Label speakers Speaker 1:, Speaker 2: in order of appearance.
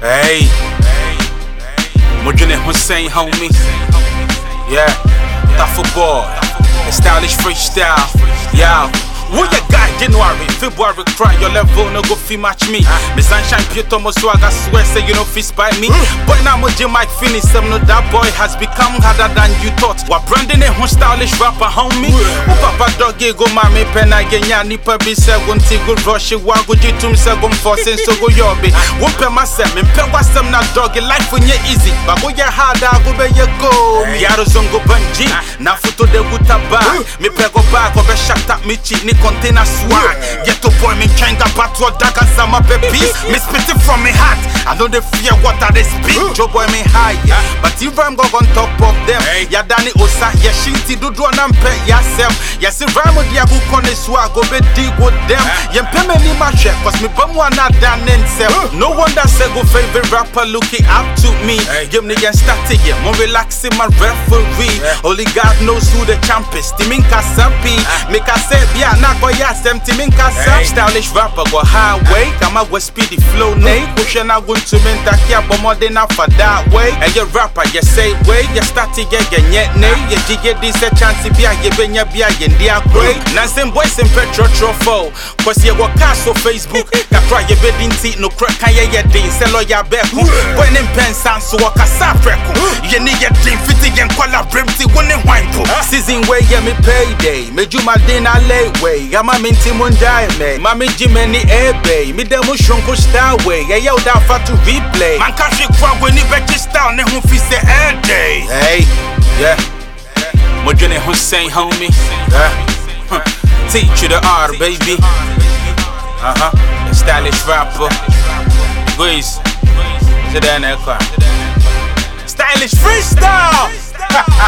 Speaker 1: Hey, Mojune Hussein, homie. Yeah, Tafu boy, stylish freestyle. Yeah. Who ya guy January, February cry your level no go fi match me. Me sunshine pure Thomas swag I swear say you know fi spy me. But now mo Mike finish some no that boy has become harder than you thought. Wa branding a who stylish rapper homie. Who papa dog go mami pena genya nipa bi se gunti go rush wa go jitum se go forcing so go yobe. Wo pe masem me pe wasem na dog life nye easy. Ba go ya harder go be ye go. Yaro zongo banji na foto de gutaba. Me pe go back go be up me ni container swag. Get to boy, me kinda kenga batwa daga sama peace. Me spit it from me heart. I know they fear what I they speak. Joe boy me high. Yeah. But if I'm go on top of them, ya dani osa, ya shinti do do na mpe yourself. Ya si ramo dia go kone swag go be dig with them. Ya mpe me ni ma share, cause me bum bamu na dan himself. No wonder say go favorite rapper looking up to me. Give me again started yeah, more relaxing my referee. Only God knows who the champ is. Timin Kasampi, make I say yeah, na go ya sem timin Kasam. Stylish rapper go highway, kama go speedy flow nay. Push na gun to me takia bomode na for that way. And your rapper, you say way, you start to get get net nay. You jige this a chance to be a ye benya be a ye ndia great. Nansen boys in petro trofo, cause ye go cast on Facebook. Kakra ye bedin ti no crack kan ye ye din selo ya beku. When in pen sans din fiti ye kwala brimti wone wine po. Season way ye me payday, me juma din a lay way. Ama minti mundai me, mami jimeni ebe. Me demu shunko star way, ye yo da fa to replay. Man ka shik kwa we ni beki style ne hun fi se air day. Hey, yeah. Mojene Hussein, homie. Yeah. Huh. Teach you the art, baby. Uh huh. The stylish rapper. Grease. Sit down there, car. Stylish freestyle ha, ha.